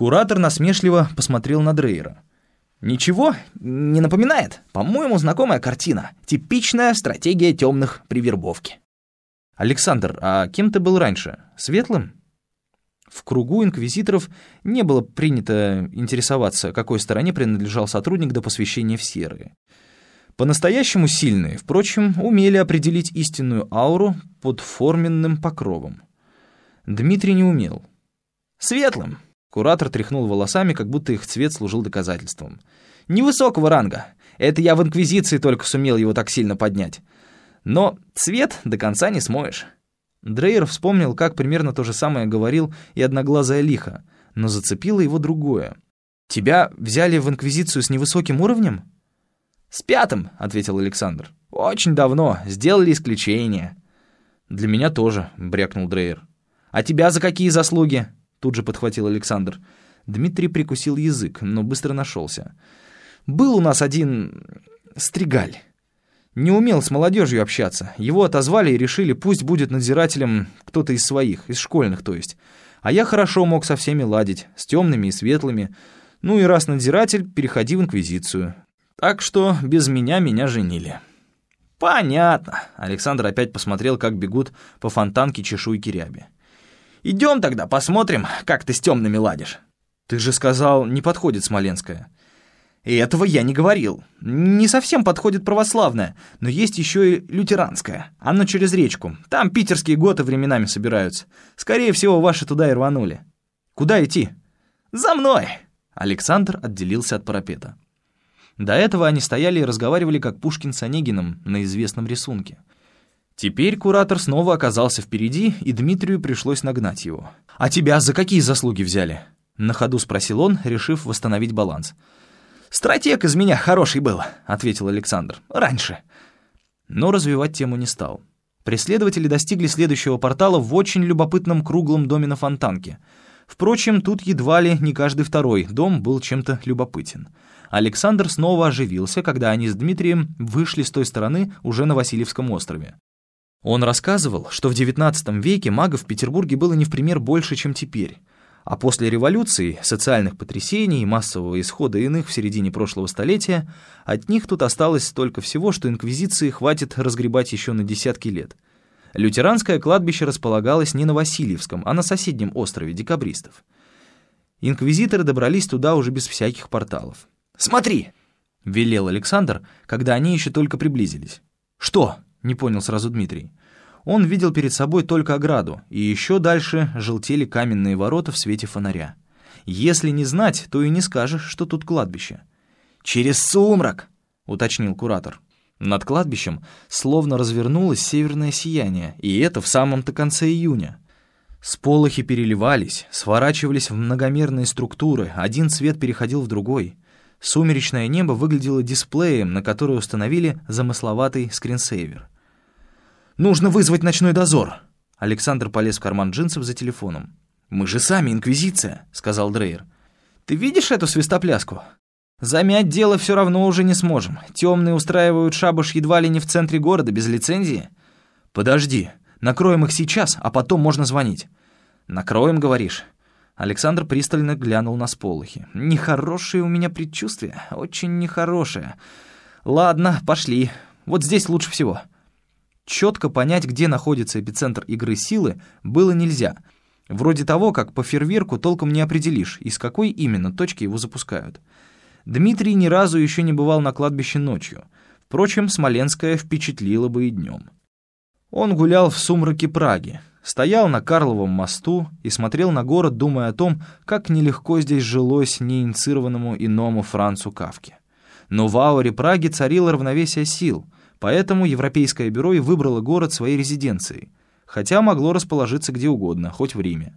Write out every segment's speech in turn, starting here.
Куратор насмешливо посмотрел на Дрейера. «Ничего не напоминает? По-моему, знакомая картина. Типичная стратегия темных при вербовке». «Александр, а кем ты был раньше? Светлым?» В кругу инквизиторов не было принято интересоваться, какой стороне принадлежал сотрудник до посвящения в серые. По-настоящему сильные, впрочем, умели определить истинную ауру под форменным покровом. Дмитрий не умел. «Светлым!» — куратор тряхнул волосами, как будто их цвет служил доказательством. «Невысокого ранга. Это я в Инквизиции только сумел его так сильно поднять. Но цвет до конца не смоешь». Дрейер вспомнил, как примерно то же самое говорил и одноглазая лиха, но зацепило его другое. «Тебя взяли в Инквизицию с невысоким уровнем?» «С пятым», — ответил Александр. «Очень давно. Сделали исключение». «Для меня тоже», — брякнул Дрейер. «А тебя за какие заслуги?» — тут же подхватил Александр. Дмитрий прикусил язык, но быстро нашелся. «Был у нас один... стригаль. Не умел с молодежью общаться. Его отозвали и решили, пусть будет надзирателем кто-то из своих, из школьных, то есть. А я хорошо мог со всеми ладить, с темными и светлыми. Ну и раз надзиратель, переходи в инквизицию. Так что без меня меня женили. Понятно. Александр опять посмотрел, как бегут по фонтанке чешуйки ряби. Идем тогда, посмотрим, как ты с темными ладишь. Ты же сказал, не подходит Смоленская. И этого я не говорил. Не совсем подходит православная, но есть еще и лютеранская. Оно через речку. Там питерские готы временами собираются. Скорее всего, ваши туда и рванули. Куда идти? За мной! Александр отделился от парапета. До этого они стояли и разговаривали, как Пушкин с Онегиным на известном рисунке. Теперь куратор снова оказался впереди, и Дмитрию пришлось нагнать его. «А тебя за какие заслуги взяли?» На ходу спросил он, решив восстановить баланс. «Стратег из меня хороший был», — ответил Александр. «Раньше». Но развивать тему не стал. Преследователи достигли следующего портала в очень любопытном круглом доме на Фонтанке. Впрочем, тут едва ли не каждый второй дом был чем-то любопытен. Александр снова оживился, когда они с Дмитрием вышли с той стороны уже на Васильевском острове. Он рассказывал, что в XIX веке магов в Петербурге было не в пример больше, чем теперь. А после революции, социальных потрясений массового исхода иных в середине прошлого столетия, от них тут осталось столько всего, что инквизиции хватит разгребать еще на десятки лет. Лютеранское кладбище располагалось не на Васильевском, а на соседнем острове декабристов. Инквизиторы добрались туда уже без всяких порталов. «Смотри!» — велел Александр, когда они еще только приблизились. «Что?» — не понял сразу Дмитрий. Он видел перед собой только ограду, и еще дальше желтели каменные ворота в свете фонаря. Если не знать, то и не скажешь, что тут кладбище. «Через сумрак!» — уточнил куратор. Над кладбищем словно развернулось северное сияние, и это в самом-то конце июня. Сполохи переливались, сворачивались в многомерные структуры, один цвет переходил в другой. Сумеречное небо выглядело дисплеем, на который установили замысловатый скринсейвер. «Нужно вызвать ночной дозор!» Александр полез в карман джинсов за телефоном. «Мы же сами Инквизиция», — сказал Дрейер. «Ты видишь эту свистопляску? Замять дело все равно уже не сможем. Темные устраивают шабуш едва ли не в центре города, без лицензии». «Подожди, накроем их сейчас, а потом можно звонить». «Накроем, говоришь?» Александр пристально глянул на сполохи. «Нехорошее у меня предчувствие, очень нехорошее. Ладно, пошли. Вот здесь лучше всего». Четко понять, где находится эпицентр игры силы, было нельзя. Вроде того, как по фейерверку толком не определишь, из какой именно точки его запускают. Дмитрий ни разу еще не бывал на кладбище ночью. Впрочем, Смоленская впечатлила бы и днем. Он гулял в сумраке Праги, стоял на Карловом мосту и смотрел на город, думая о том, как нелегко здесь жилось неинициированному иному Францу Кавке. Но в ауре Праги царило равновесие сил — Поэтому Европейское бюро и выбрало город своей резиденцией, хотя могло расположиться где угодно, хоть в Риме.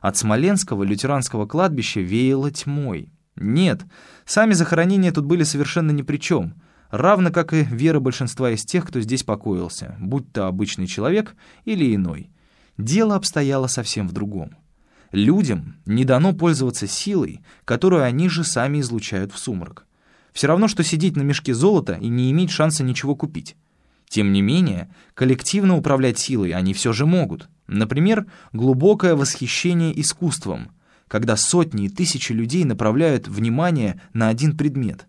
От Смоленского лютеранского кладбища веяло тьмой. Нет, сами захоронения тут были совершенно ни при чем, равно как и вера большинства из тех, кто здесь покоился, будь то обычный человек или иной. Дело обстояло совсем в другом. Людям не дано пользоваться силой, которую они же сами излучают в сумрак. Все равно, что сидеть на мешке золота и не иметь шанса ничего купить. Тем не менее, коллективно управлять силой они все же могут. Например, глубокое восхищение искусством. когда сотни и тысячи людей направляют внимание на один предмет.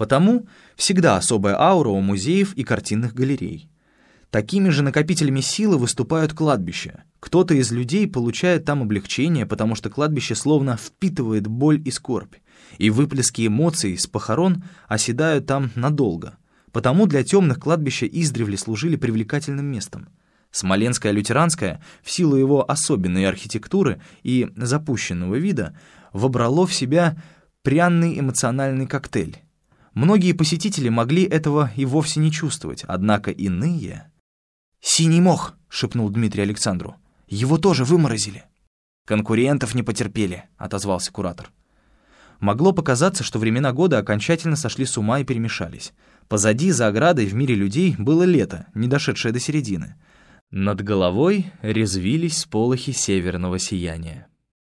Потому всегда особая аура у музеев и картинных галерей. Такими же накопителями силы выступают кладбища. Кто-то из людей получает там облегчение, потому что кладбище словно впитывает боль и скорбь, и выплески эмоций с похорон оседают там надолго. Потому для темных кладбища издревле служили привлекательным местом. Смоленское лютеранское, в силу его особенной архитектуры и запущенного вида, вобрало в себя пряный эмоциональный коктейль. Многие посетители могли этого и вовсе не чувствовать, однако иные... «Синий мох!» — шепнул Дмитрий Александру. «Его тоже выморозили». «Конкурентов не потерпели», — отозвался куратор. Могло показаться, что времена года окончательно сошли с ума и перемешались. Позади, за оградой, в мире людей было лето, не дошедшее до середины. Над головой резвились сполохи северного сияния.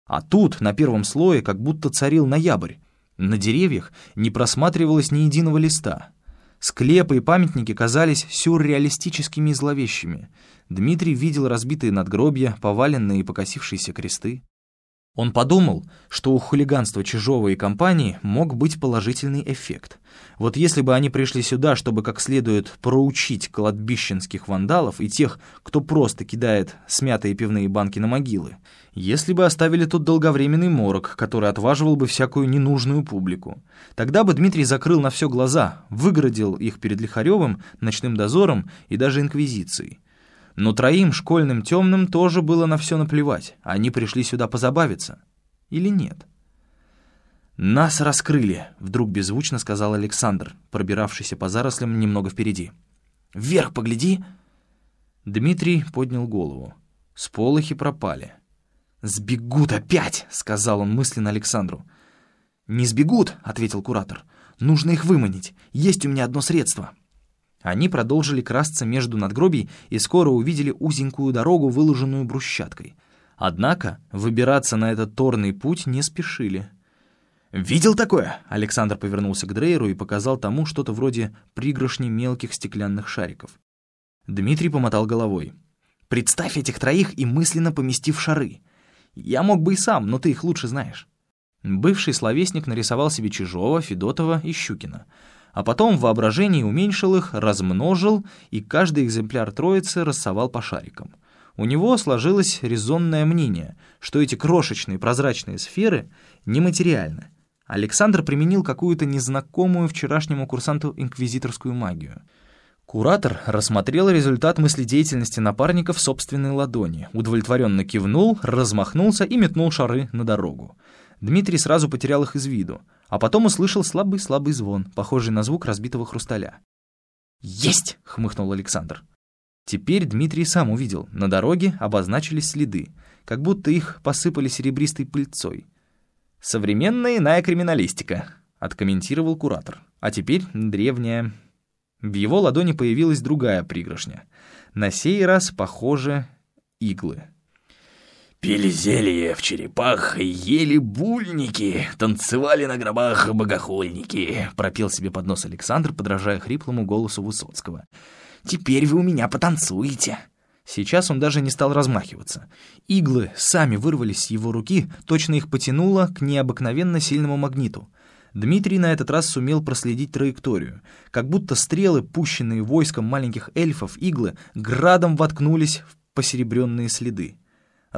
А тут, на первом слое, как будто царил ноябрь. На деревьях не просматривалось ни единого листа. Склепы и памятники казались сюрреалистическими и зловещими. Дмитрий видел разбитые надгробья, поваленные и покосившиеся кресты. Он подумал, что у хулиганства Чижова и компании мог быть положительный эффект. Вот если бы они пришли сюда, чтобы как следует проучить кладбищенских вандалов и тех, кто просто кидает смятые пивные банки на могилы, если бы оставили тут долговременный морок, который отваживал бы всякую ненужную публику, тогда бы Дмитрий закрыл на все глаза, выгородил их перед Лихаревым, ночным дозором и даже инквизицией. Но троим школьным темным тоже было на все наплевать. Они пришли сюда позабавиться. Или нет? «Нас раскрыли», — вдруг беззвучно сказал Александр, пробиравшийся по зарослям немного впереди. «Вверх погляди!» Дмитрий поднял голову. Сполохи пропали. «Сбегут опять!» — сказал он мысленно Александру. «Не сбегут!» — ответил куратор. «Нужно их выманить. Есть у меня одно средство». Они продолжили красться между надгробий и скоро увидели узенькую дорогу, выложенную брусчаткой. Однако выбираться на этот торный путь не спешили. «Видел такое?» — Александр повернулся к Дрейеру и показал тому что-то вроде пригоршни мелких стеклянных шариков. Дмитрий помотал головой. «Представь этих троих и мысленно поместив шары. Я мог бы и сам, но ты их лучше знаешь». Бывший словесник нарисовал себе Чижова, Федотова и Щукина — а потом в воображении уменьшил их, размножил, и каждый экземпляр троицы рассовал по шарикам. У него сложилось резонное мнение, что эти крошечные прозрачные сферы нематериальны. Александр применил какую-то незнакомую вчерашнему курсанту инквизиторскую магию. Куратор рассмотрел результат мыследеятельности напарника в собственной ладони, удовлетворенно кивнул, размахнулся и метнул шары на дорогу. Дмитрий сразу потерял их из виду, а потом услышал слабый-слабый звон, похожий на звук разбитого хрусталя. «Есть!» — хмыхнул Александр. Теперь Дмитрий сам увидел, на дороге обозначились следы, как будто их посыпали серебристой пыльцой. «Современная иная криминалистика», — откомментировал куратор. «А теперь древняя». В его ладони появилась другая пригоршня. На сей раз, похоже, иглы. Пили зелье в черепах, ели бульники, танцевали на гробах богохульники», — пропел себе под нос Александр, подражая хриплому голосу Высоцкого. «Теперь вы у меня потанцуете». Сейчас он даже не стал размахиваться. Иглы сами вырвались с его руки, точно их потянуло к необыкновенно сильному магниту. Дмитрий на этот раз сумел проследить траекторию. Как будто стрелы, пущенные войском маленьких эльфов, иглы, градом воткнулись в посеребренные следы.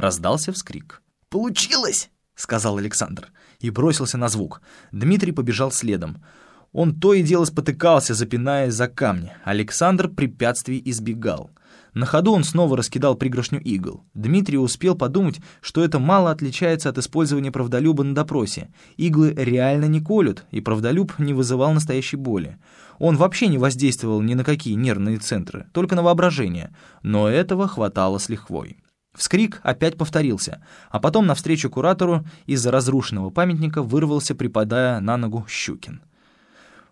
Раздался вскрик. «Получилось!» — сказал Александр. И бросился на звук. Дмитрий побежал следом. Он то и дело спотыкался, запинаясь за камни. Александр препятствий избегал. На ходу он снова раскидал пригоршню игл. Дмитрий успел подумать, что это мало отличается от использования правдолюба на допросе. Иглы реально не колют, и правдолюб не вызывал настоящей боли. Он вообще не воздействовал ни на какие нервные центры, только на воображение. Но этого хватало с лихвой. Вскрик опять повторился, а потом навстречу куратору из-за разрушенного памятника вырвался, припадая на ногу Щукин.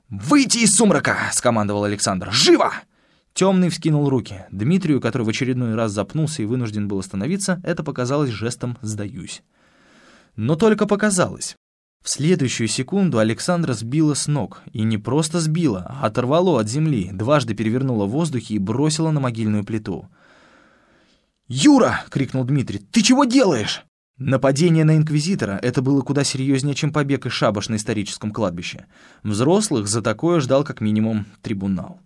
«Выйти из сумрака!» — скомандовал Александр. «Живо!» Темный вскинул руки. Дмитрию, который в очередной раз запнулся и вынужден был остановиться, это показалось жестом «сдаюсь». Но только показалось. В следующую секунду Александра сбила с ног. И не просто сбила, а оторвало от земли, дважды перевернула в воздухе и бросила на могильную плиту. «Юра!» — крикнул Дмитрий. «Ты чего делаешь?» Нападение на Инквизитора — это было куда серьезнее, чем побег из шабаш на историческом кладбище. Взрослых за такое ждал как минимум трибунал.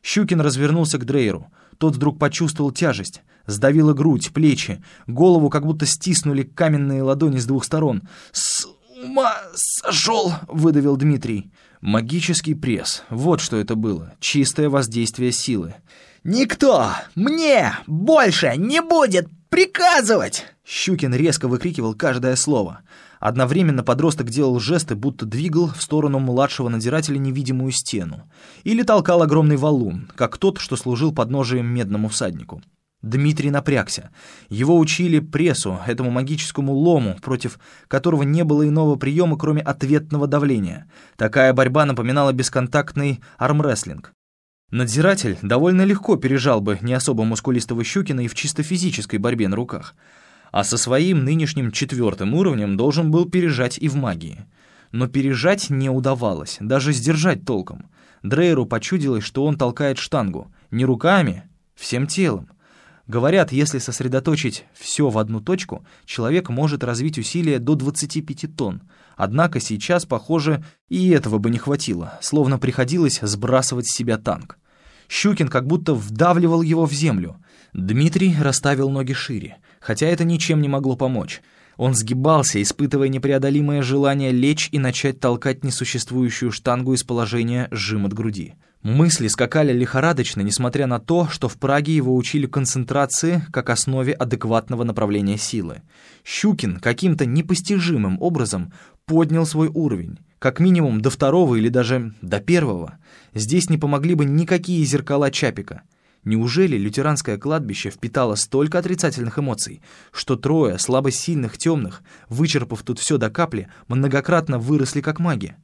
Щукин развернулся к Дрейеру. Тот вдруг почувствовал тяжесть. Сдавила грудь, плечи, голову как будто стиснули каменные ладони с двух сторон. «С ума сошел!» — выдавил Дмитрий. Магический пресс. Вот что это было. Чистое воздействие силы. «Никто мне больше не будет приказывать!» Щукин резко выкрикивал каждое слово. Одновременно подросток делал жесты, будто двигал в сторону младшего надзирателя невидимую стену. Или толкал огромный валун, как тот, что служил подножием медному всаднику. Дмитрий напрягся. Его учили прессу, этому магическому лому, против которого не было иного приема, кроме ответного давления. Такая борьба напоминала бесконтактный армрестлинг. Надзиратель довольно легко пережал бы не особо мускулистого Щукина и в чисто физической борьбе на руках а со своим нынешним четвертым уровнем должен был пережать и в магии. Но пережать не удавалось, даже сдержать толком. Дрейеру почудилось, что он толкает штангу. Не руками, всем телом. Говорят, если сосредоточить все в одну точку, человек может развить усилие до 25 тонн. Однако сейчас, похоже, и этого бы не хватило, словно приходилось сбрасывать с себя танк. Щукин как будто вдавливал его в землю. Дмитрий расставил ноги шире хотя это ничем не могло помочь. Он сгибался, испытывая непреодолимое желание лечь и начать толкать несуществующую штангу из положения сжим от груди. Мысли скакали лихорадочно, несмотря на то, что в Праге его учили концентрации как основе адекватного направления силы. Щукин каким-то непостижимым образом поднял свой уровень, как минимум до второго или даже до первого. Здесь не помогли бы никакие зеркала Чапика — Неужели лютеранское кладбище впитало столько отрицательных эмоций, что трое слабо сильных темных, вычерпав тут все до капли, многократно выросли как маги?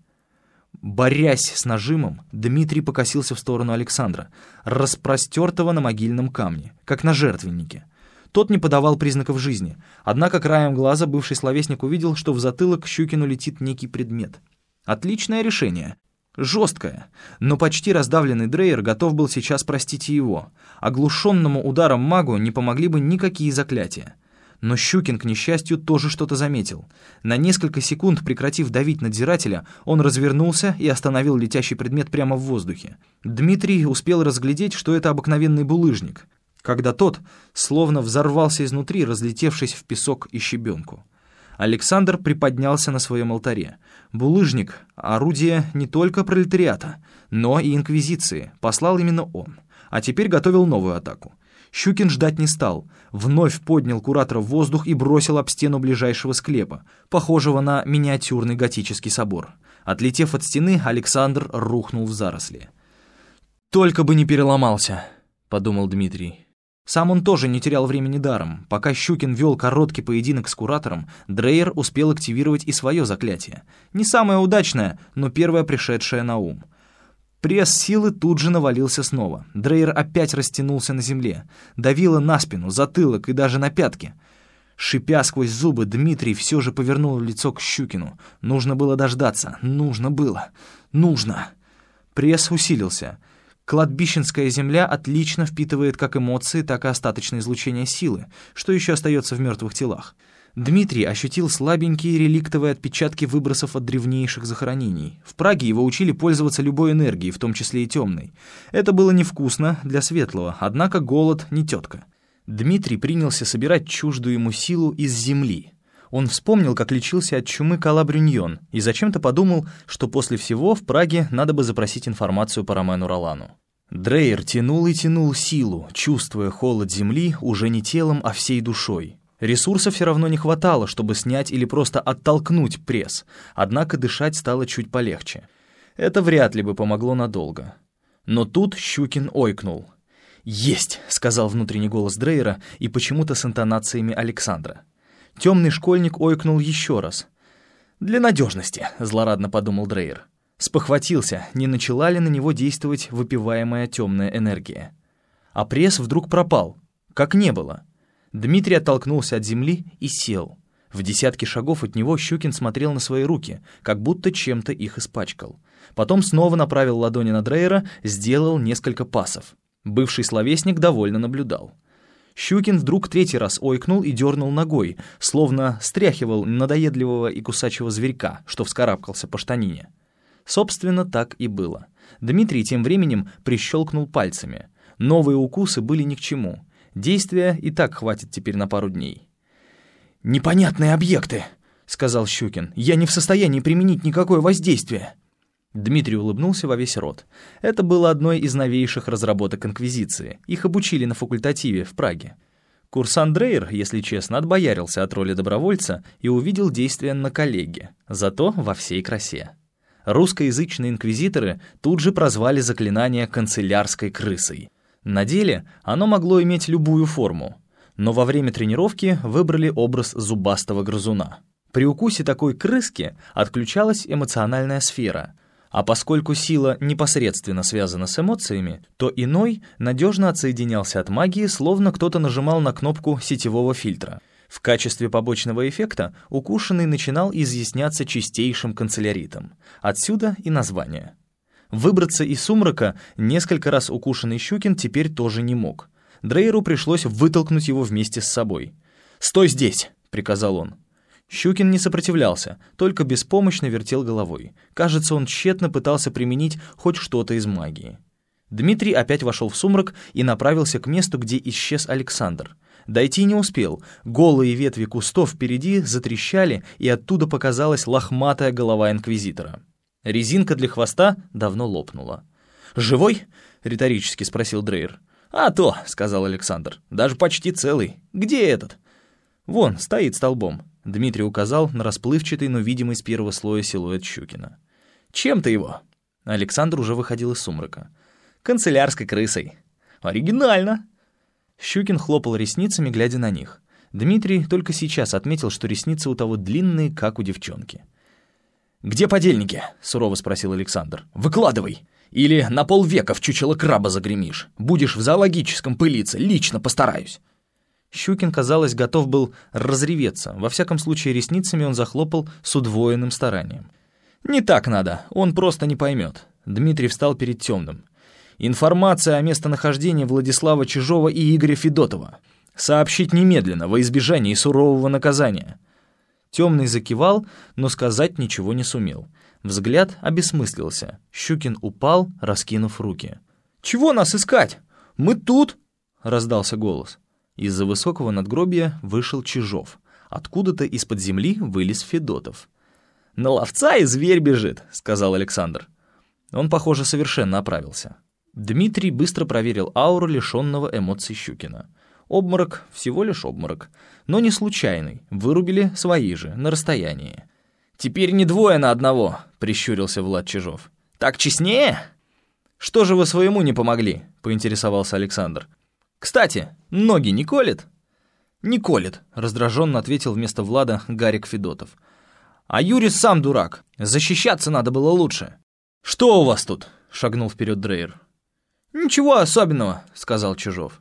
Борясь с нажимом, Дмитрий покосился в сторону Александра, распростертого на могильном камне, как на жертвеннике. Тот не подавал признаков жизни, однако краем глаза бывший словесник увидел, что в затылок Щукину летит некий предмет. Отличное решение. Жесткая, но почти раздавленный Дрейер готов был сейчас простить его. Оглушенному ударом магу не помогли бы никакие заклятия. Но Щукин, к несчастью, тоже что-то заметил. На несколько секунд, прекратив давить надзирателя, он развернулся и остановил летящий предмет прямо в воздухе. Дмитрий успел разглядеть, что это обыкновенный булыжник, когда тот словно взорвался изнутри, разлетевшись в песок и щебенку. Александр приподнялся на своем алтаре. Булыжник — орудие не только пролетариата, но и инквизиции, послал именно он. А теперь готовил новую атаку. Щукин ждать не стал. Вновь поднял куратора в воздух и бросил об стену ближайшего склепа, похожего на миниатюрный готический собор. Отлетев от стены, Александр рухнул в заросли. «Только бы не переломался», — подумал Дмитрий. Сам он тоже не терял времени даром. Пока Щукин вел короткий поединок с куратором, Дрейер успел активировать и свое заклятие. Не самое удачное, но первое пришедшее на ум. Пресс силы тут же навалился снова. Дрейер опять растянулся на земле. Давило на спину, затылок и даже на пятки. Шипя сквозь зубы, Дмитрий все же повернул лицо к Щукину. Нужно было дождаться. Нужно было. Нужно. Пресс усилился. Кладбищенская земля отлично впитывает как эмоции, так и остаточное излучение силы, что еще остается в мертвых телах. Дмитрий ощутил слабенькие реликтовые отпечатки выбросов от древнейших захоронений. В Праге его учили пользоваться любой энергией, в том числе и темной. Это было невкусно для светлого, однако голод не тетка. Дмитрий принялся собирать чуждую ему силу из земли. Он вспомнил, как лечился от чумы Калабрюньон, и зачем-то подумал, что после всего в Праге надо бы запросить информацию по Ромену Ролану. Дрейер тянул и тянул силу, чувствуя холод земли уже не телом, а всей душой. Ресурсов все равно не хватало, чтобы снять или просто оттолкнуть пресс, однако дышать стало чуть полегче. Это вряд ли бы помогло надолго. Но тут Щукин ойкнул. «Есть!» — сказал внутренний голос Дрейера и почему-то с интонациями Александра. Темный школьник ойкнул еще раз. «Для надежности», — злорадно подумал Дрейер. Спохватился, не начала ли на него действовать выпиваемая темная энергия. А пресс вдруг пропал, как не было. Дмитрий оттолкнулся от земли и сел. В десятки шагов от него Щукин смотрел на свои руки, как будто чем-то их испачкал. Потом снова направил ладони на Дрейера, сделал несколько пасов. Бывший словесник довольно наблюдал. Щукин вдруг третий раз ойкнул и дернул ногой, словно стряхивал надоедливого и кусачего зверька, что вскарабкался по штанине. Собственно, так и было. Дмитрий тем временем прищелкнул пальцами. Новые укусы были ни к чему. Действия и так хватит теперь на пару дней. «Непонятные объекты», — сказал Щукин. «Я не в состоянии применить никакое воздействие». Дмитрий улыбнулся во весь рот. Это было одной из новейших разработок Инквизиции. Их обучили на факультативе в Праге. Курсант Дрейер, если честно, отбоярился от роли добровольца и увидел действия на коллеге, зато во всей красе. Русскоязычные инквизиторы тут же прозвали заклинание «канцелярской крысой». На деле оно могло иметь любую форму, но во время тренировки выбрали образ зубастого грызуна. При укусе такой крыски отключалась эмоциональная сфера, а поскольку сила непосредственно связана с эмоциями, то иной надежно отсоединялся от магии, словно кто-то нажимал на кнопку сетевого фильтра. В качестве побочного эффекта укушенный начинал изъясняться чистейшим канцеляритом. Отсюда и название. Выбраться из сумрака несколько раз укушенный Щукин теперь тоже не мог. Дрейеру пришлось вытолкнуть его вместе с собой. «Стой здесь!» — приказал он. Щукин не сопротивлялся, только беспомощно вертел головой. Кажется, он тщетно пытался применить хоть что-то из магии. Дмитрий опять вошел в сумрак и направился к месту, где исчез Александр. Дойти не успел. Голые ветви кустов впереди затрещали, и оттуда показалась лохматая голова инквизитора. Резинка для хвоста давно лопнула. «Живой?» — риторически спросил Дрейер. «А то», — сказал Александр, — «даже почти целый. Где этот?» «Вон, стоит столбом. Дмитрий указал на расплывчатый, но видимый с первого слоя силуэт Щукина. «Чем ты его?» Александр уже выходил из сумрака. «Канцелярской крысой». «Оригинально!» Щукин хлопал ресницами, глядя на них. Дмитрий только сейчас отметил, что ресницы у того длинные, как у девчонки. «Где подельники?» — сурово спросил Александр. «Выкладывай! Или на полвека в чучело краба загремишь. Будешь в зоологическом пылиться, лично постараюсь». Щукин, казалось, готов был разреветься. Во всяком случае, ресницами он захлопал с удвоенным старанием. «Не так надо, он просто не поймет». Дмитрий встал перед темным. «Информация о местонахождении Владислава Чижова и Игоря Федотова. Сообщить немедленно, во избежание сурового наказания». Темный закивал, но сказать ничего не сумел. Взгляд обесмыслился. Щукин упал, раскинув руки. «Чего нас искать? Мы тут!» — раздался голос. Из-за высокого надгробия вышел Чижов. Откуда-то из-под земли вылез Федотов. «На ловца и зверь бежит», — сказал Александр. Он, похоже, совершенно оправился. Дмитрий быстро проверил ауру лишенного эмоций Щукина. Обморок, всего лишь обморок. Но не случайный, вырубили свои же, на расстоянии. «Теперь не двое на одного», — прищурился Влад Чижов. «Так честнее?» «Что же вы своему не помогли?» — поинтересовался Александр. «Кстати, ноги не колет?» «Не колет», — раздраженно ответил вместо Влада Гарик Федотов. «А Юрис сам дурак. Защищаться надо было лучше». «Что у вас тут?» — шагнул вперед Дрейер. «Ничего особенного», — сказал Чижов.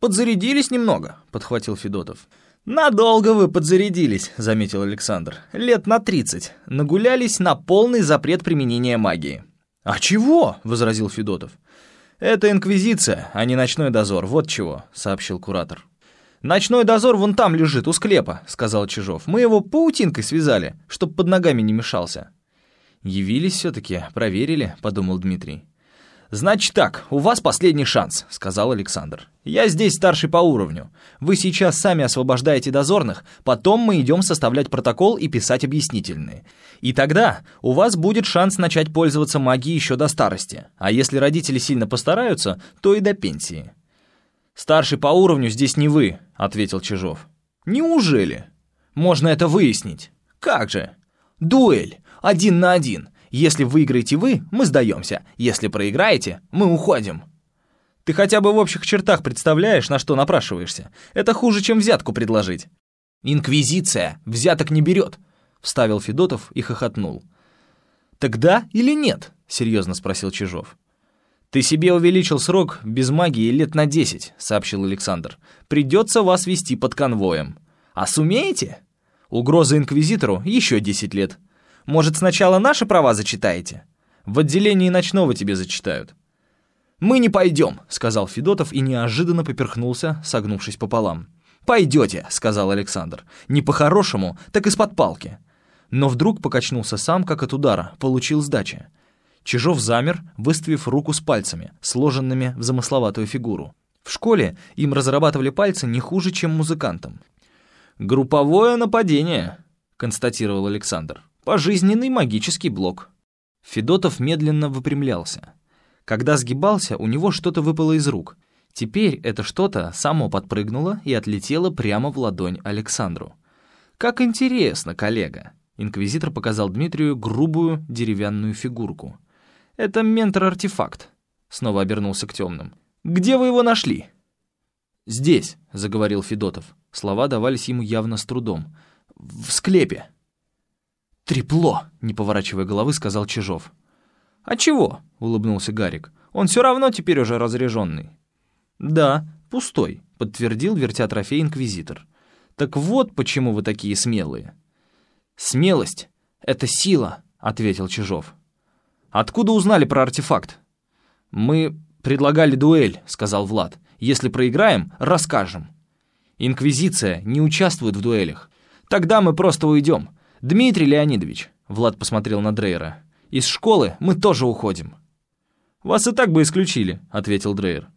«Подзарядились немного», — подхватил Федотов. «Надолго вы подзарядились», — заметил Александр. «Лет на тридцать. Нагулялись на полный запрет применения магии». «А чего?» — возразил Федотов. «Это инквизиция, а не ночной дозор, вот чего», — сообщил куратор. «Ночной дозор вон там лежит, у склепа», — сказал Чижов. «Мы его паутинкой связали, чтоб под ногами не мешался». «Явились все-таки, проверили», — подумал Дмитрий. «Значит так, у вас последний шанс», — сказал Александр. «Я здесь старший по уровню. Вы сейчас сами освобождаете дозорных, потом мы идем составлять протокол и писать объяснительные. И тогда у вас будет шанс начать пользоваться магией еще до старости, а если родители сильно постараются, то и до пенсии». «Старший по уровню здесь не вы», — ответил Чижов. «Неужели? Можно это выяснить. Как же? Дуэль, один на один». Если выиграете вы, мы сдаемся. Если проиграете, мы уходим. Ты хотя бы в общих чертах представляешь, на что напрашиваешься? Это хуже, чем взятку предложить. Инквизиция взяток не берет, вставил Федотов и хохотнул. Тогда или нет? Серьезно спросил Чижов. «Ты себе увеличил срок без магии лет на десять», — сообщил Александр. «Придется вас вести под конвоем. А сумеете? Угроза инквизитору еще десять лет. Может, сначала наши права зачитаете? В отделении ночного тебе зачитают». «Мы не пойдем», — сказал Федотов и неожиданно поперхнулся, согнувшись пополам. «Пойдете», — сказал Александр. «Не по-хорошему, так из-под палки». Но вдруг покачнулся сам, как от удара, получил сдачи. Чижов замер, выставив руку с пальцами, сложенными в замысловатую фигуру. В школе им разрабатывали пальцы не хуже, чем музыкантам. «Групповое нападение», — констатировал Александр. «Пожизненный магический блок». Федотов медленно выпрямлялся. Когда сгибался, у него что-то выпало из рук. Теперь это что-то само подпрыгнуло и отлетело прямо в ладонь Александру. «Как интересно, коллега!» Инквизитор показал Дмитрию грубую деревянную фигурку. «Это ментор-артефакт», — снова обернулся к темным. «Где вы его нашли?» «Здесь», — заговорил Федотов. Слова давались ему явно с трудом. «В склепе». «Трепло!» — не поворачивая головы, сказал Чижов. «А чего?» — улыбнулся Гарик. «Он все равно теперь уже разряженный». «Да, пустой», — подтвердил, вертя трофей инквизитор. «Так вот почему вы такие смелые». «Смелость — это сила», — ответил Чижов. «Откуда узнали про артефакт?» «Мы предлагали дуэль», — сказал Влад. «Если проиграем, расскажем». Инквизиция не участвует в дуэлях. Тогда мы просто уйдем. Дмитрий Леонидович, Влад посмотрел на Дрейера, из школы мы тоже уходим. Вас и так бы исключили, ответил Дрейер.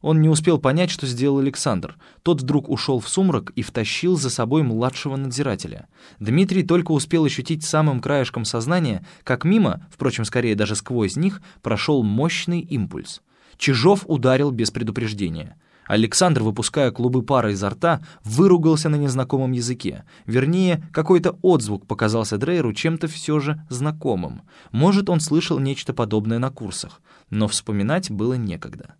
Он не успел понять, что сделал Александр. Тот вдруг ушел в сумрак и втащил за собой младшего надзирателя. Дмитрий только успел ощутить самым краешком сознания, как мимо, впрочем, скорее даже сквозь них, прошел мощный импульс. Чижов ударил без предупреждения. Александр, выпуская клубы пара изо рта, выругался на незнакомом языке. Вернее, какой-то отзвук показался Дрейеру чем-то все же знакомым. Может, он слышал нечто подобное на курсах, но вспоминать было некогда.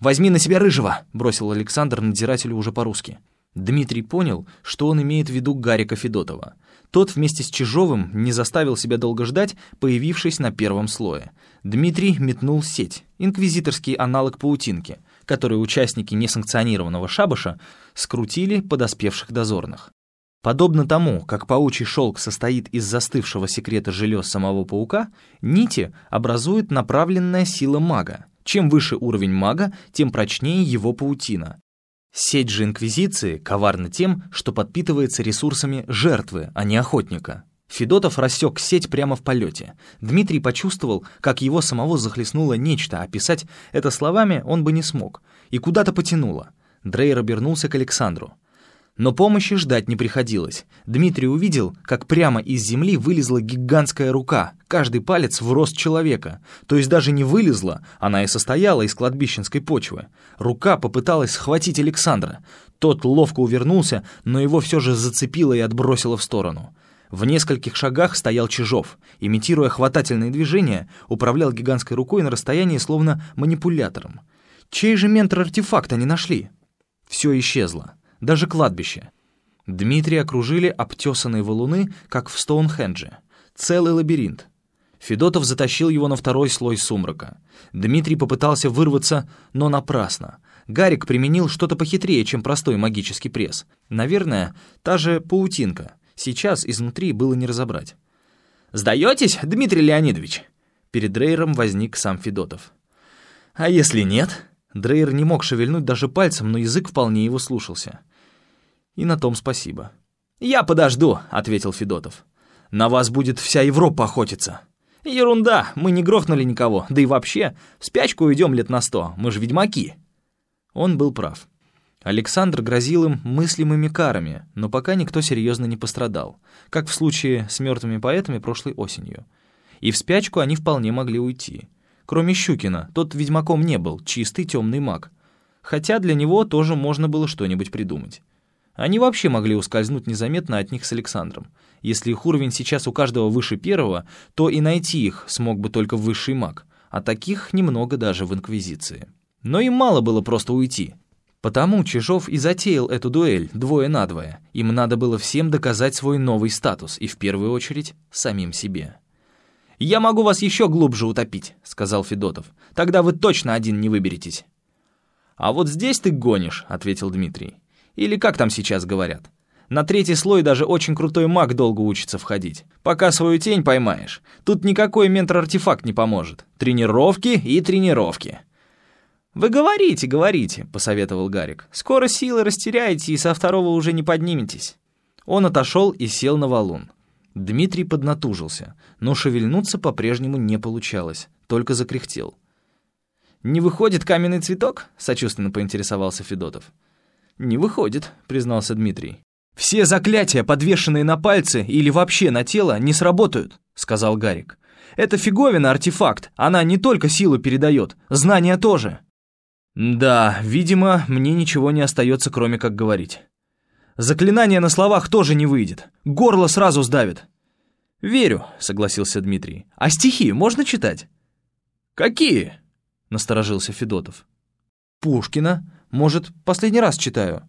«Возьми на себя рыжего!» — бросил Александр надзирателю уже по-русски. Дмитрий понял, что он имеет в виду Гарика Федотова. Тот вместе с Чижовым не заставил себя долго ждать, появившись на первом слое. Дмитрий метнул сеть, инквизиторский аналог паутинки — которые участники несанкционированного шабаша скрутили подоспевших дозорных. Подобно тому, как паучий шелк состоит из застывшего секрета желез самого паука, нити образует направленная сила мага. Чем выше уровень мага, тем прочнее его паутина. Сеть же Инквизиции коварна тем, что подпитывается ресурсами жертвы, а не охотника. Федотов рассек сеть прямо в полете. Дмитрий почувствовал, как его самого захлестнуло нечто, описать это словами он бы не смог. И куда-то потянуло. Дрейер обернулся к Александру. Но помощи ждать не приходилось. Дмитрий увидел, как прямо из земли вылезла гигантская рука, каждый палец в рост человека. То есть даже не вылезла, она и состояла из кладбищенской почвы. Рука попыталась схватить Александра. Тот ловко увернулся, но его все же зацепило и отбросило в сторону. В нескольких шагах стоял Чижов. Имитируя хватательные движения, управлял гигантской рукой на расстоянии словно манипулятором. Чей же ментор-артефакт они нашли? Все исчезло. Даже кладбище. Дмитрия окружили обтесанные валуны, как в Стоунхендже. Целый лабиринт. Федотов затащил его на второй слой сумрака. Дмитрий попытался вырваться, но напрасно. Гарик применил что-то похитрее, чем простой магический пресс. Наверное, та же паутинка — Сейчас изнутри было не разобрать. «Сдаетесь, Дмитрий Леонидович?» Перед Дрейером возник сам Федотов. «А если нет?» Дрейер не мог шевельнуть даже пальцем, но язык вполне его слушался. И на том спасибо. «Я подожду», — ответил Федотов. «На вас будет вся Европа охотиться». «Ерунда, мы не грохнули никого, да и вообще, в спячку уйдем лет на сто, мы же ведьмаки». Он был прав. Александр грозил им мыслимыми карами, но пока никто серьезно не пострадал, как в случае с мертвыми поэтами прошлой осенью. И в спячку они вполне могли уйти. Кроме Щукина, тот ведьмаком не был, чистый темный маг. Хотя для него тоже можно было что-нибудь придумать. Они вообще могли ускользнуть незаметно от них с Александром. Если их уровень сейчас у каждого выше первого, то и найти их смог бы только высший маг, а таких немного даже в Инквизиции. Но им мало было просто уйти. Потому Чижов и затеял эту дуэль двое на двое. Им надо было всем доказать свой новый статус, и в первую очередь самим себе. «Я могу вас еще глубже утопить», — сказал Федотов. «Тогда вы точно один не выберетесь». «А вот здесь ты гонишь», — ответил Дмитрий. «Или как там сейчас говорят? На третий слой даже очень крутой маг долго учится входить. Пока свою тень поймаешь. Тут никакой ментор-артефакт не поможет. Тренировки и тренировки». «Вы говорите, говорите», — посоветовал Гарик. «Скоро силы растеряете и со второго уже не подниметесь». Он отошел и сел на валун. Дмитрий поднатужился, но шевельнуться по-прежнему не получалось, только закряхтел. «Не выходит каменный цветок?» — сочувственно поинтересовался Федотов. «Не выходит», — признался Дмитрий. «Все заклятия, подвешенные на пальцы или вообще на тело, не сработают», — сказал Гарик. «Это фиговина артефакт, она не только силу передает, знания тоже». «Да, видимо, мне ничего не остается, кроме как говорить». Заклинание на словах тоже не выйдет. Горло сразу сдавит». «Верю», — согласился Дмитрий. «А стихи можно читать?» «Какие?» — насторожился Федотов. «Пушкина. Может, последний раз читаю».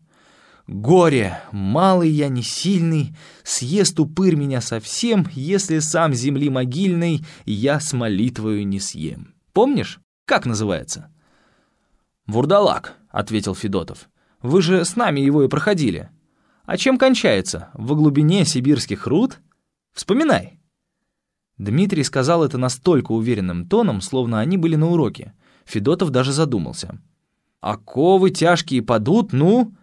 «Горе, малый я не сильный, съест упырь меня совсем, если сам земли могильной я с молитвою не съем». Помнишь? Как называется?» «Вурдалак», — ответил Федотов. «Вы же с нами его и проходили». А чем кончается? В глубине сибирских руд? Вспоминай!» Дмитрий сказал это настолько уверенным тоном, словно они были на уроке. Федотов даже задумался. «Оковы тяжкие падут, ну...»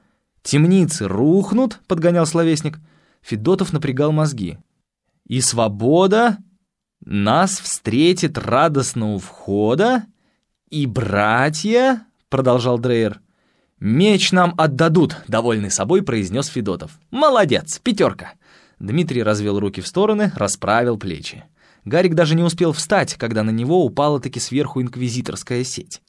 «Темницы рухнут», — подгонял словесник. Федотов напрягал мозги. «И свобода нас встретит радостно у входа, и братья...» — продолжал Дрейер. «Меч нам отдадут», — довольный собой произнес Федотов. «Молодец, пятерка». Дмитрий развел руки в стороны, расправил плечи. Гарик даже не успел встать, когда на него упала-таки сверху инквизиторская сеть.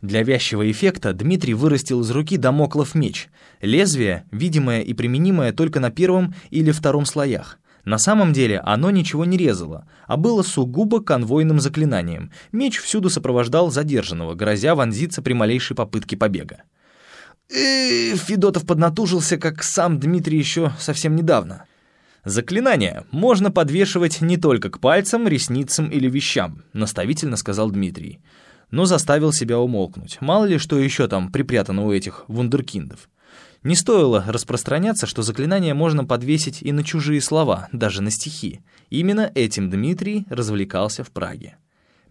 Для вязчего эффекта Дмитрий вырастил из руки домоклов меч. Лезвие, видимое и применимое только на первом или втором слоях. На самом деле оно ничего не резало, а было сугубо конвойным заклинанием. Меч всюду сопровождал задержанного, грозя вонзиться при малейшей попытке побега. И Федотов поднатужился, как сам Дмитрий еще совсем недавно. «Заклинание можно подвешивать не только к пальцам, ресницам или вещам», наставительно сказал Дмитрий. Но заставил себя умолкнуть. Мало ли, что еще там припрятано у этих вундеркиндов. Не стоило распространяться, что заклинание можно подвесить и на чужие слова, даже на стихи. Именно этим Дмитрий развлекался в Праге.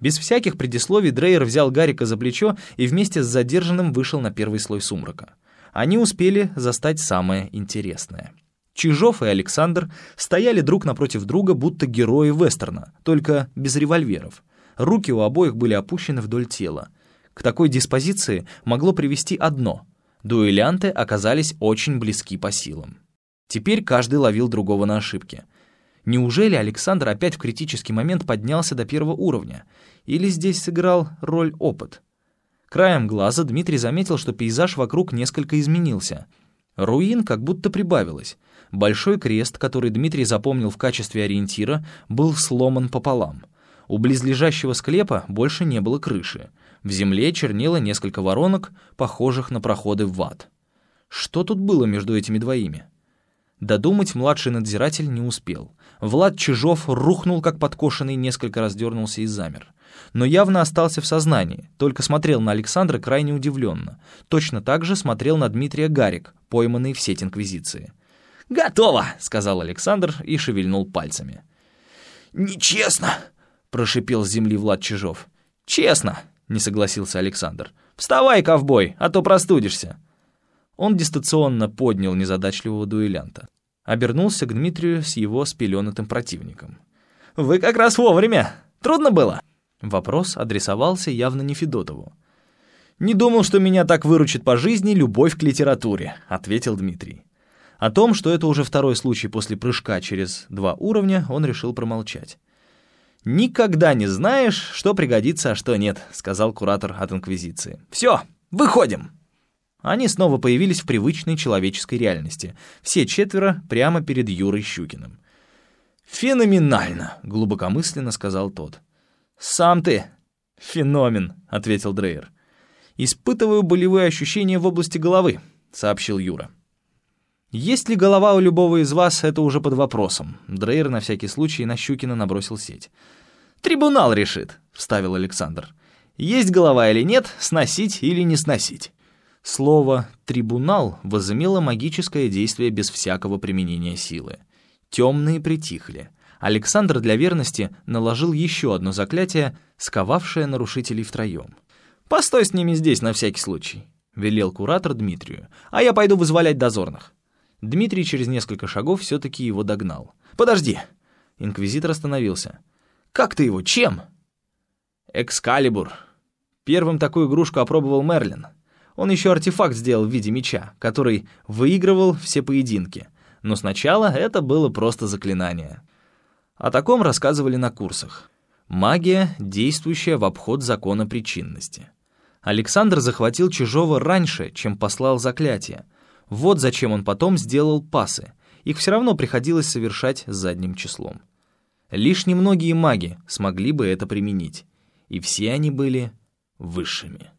Без всяких предисловий Дрейер взял Гарика за плечо и вместе с задержанным вышел на первый слой сумрака. Они успели застать самое интересное. Чижов и Александр стояли друг напротив друга, будто герои вестерна, только без револьверов. Руки у обоих были опущены вдоль тела. К такой диспозиции могло привести одно — дуэлянты оказались очень близки по силам. Теперь каждый ловил другого на ошибке — Неужели Александр опять в критический момент поднялся до первого уровня? Или здесь сыграл роль опыт? Краем глаза Дмитрий заметил, что пейзаж вокруг несколько изменился. Руин как будто прибавилось. Большой крест, который Дмитрий запомнил в качестве ориентира, был сломан пополам. У близлежащего склепа больше не было крыши. В земле чернело несколько воронок, похожих на проходы в ад. Что тут было между этими двоими? Додумать младший надзиратель не успел. Влад Чижов рухнул, как подкошенный, несколько раз дернулся и замер. Но явно остался в сознании, только смотрел на Александра крайне удивленно. Точно так же смотрел на Дмитрия Гарик, пойманный в сеть Инквизиции. «Готово!» — сказал Александр и шевельнул пальцами. «Нечестно!» — прошипел с земли Влад Чижов. «Честно!» — не согласился Александр. «Вставай, ковбой, а то простудишься!» Он дистанционно поднял незадачливого дуэлянта. Обернулся к Дмитрию с его спеленатым противником. «Вы как раз вовремя! Трудно было?» Вопрос адресовался явно не Федотову. «Не думал, что меня так выручит по жизни любовь к литературе», — ответил Дмитрий. О том, что это уже второй случай после прыжка через два уровня, он решил промолчать. «Никогда не знаешь, что пригодится, а что нет», — сказал куратор от Инквизиции. «Все, выходим!» Они снова появились в привычной человеческой реальности. Все четверо прямо перед Юрой Щукиным. «Феноменально!» — глубокомысленно сказал тот. «Сам ты!» «Феномен!» — ответил Дрейер. «Испытываю болевые ощущения в области головы», — сообщил Юра. «Есть ли голова у любого из вас, это уже под вопросом». Дрейер на всякий случай на Щукина набросил сеть. «Трибунал решит», — вставил Александр. «Есть голова или нет, сносить или не сносить». Слово «трибунал» возымело магическое действие без всякого применения силы. Темные притихли. Александр для верности наложил еще одно заклятие, сковавшее нарушителей втроем. «Постой с ними здесь на всякий случай», — велел куратор Дмитрию, «а я пойду вызволять дозорных». Дмитрий через несколько шагов все-таки его догнал. «Подожди!» Инквизитор остановился. «Как ты его? Чем?» «Экскалибур. Первым такую игрушку опробовал Мерлин. Он еще артефакт сделал в виде меча, который выигрывал все поединки. Но сначала это было просто заклинание. О таком рассказывали на курсах. Магия, действующая в обход закона причинности. Александр захватил чужого раньше, чем послал заклятие. Вот зачем он потом сделал пасы. Их все равно приходилось совершать задним числом. Лишь немногие маги смогли бы это применить. И все они были высшими.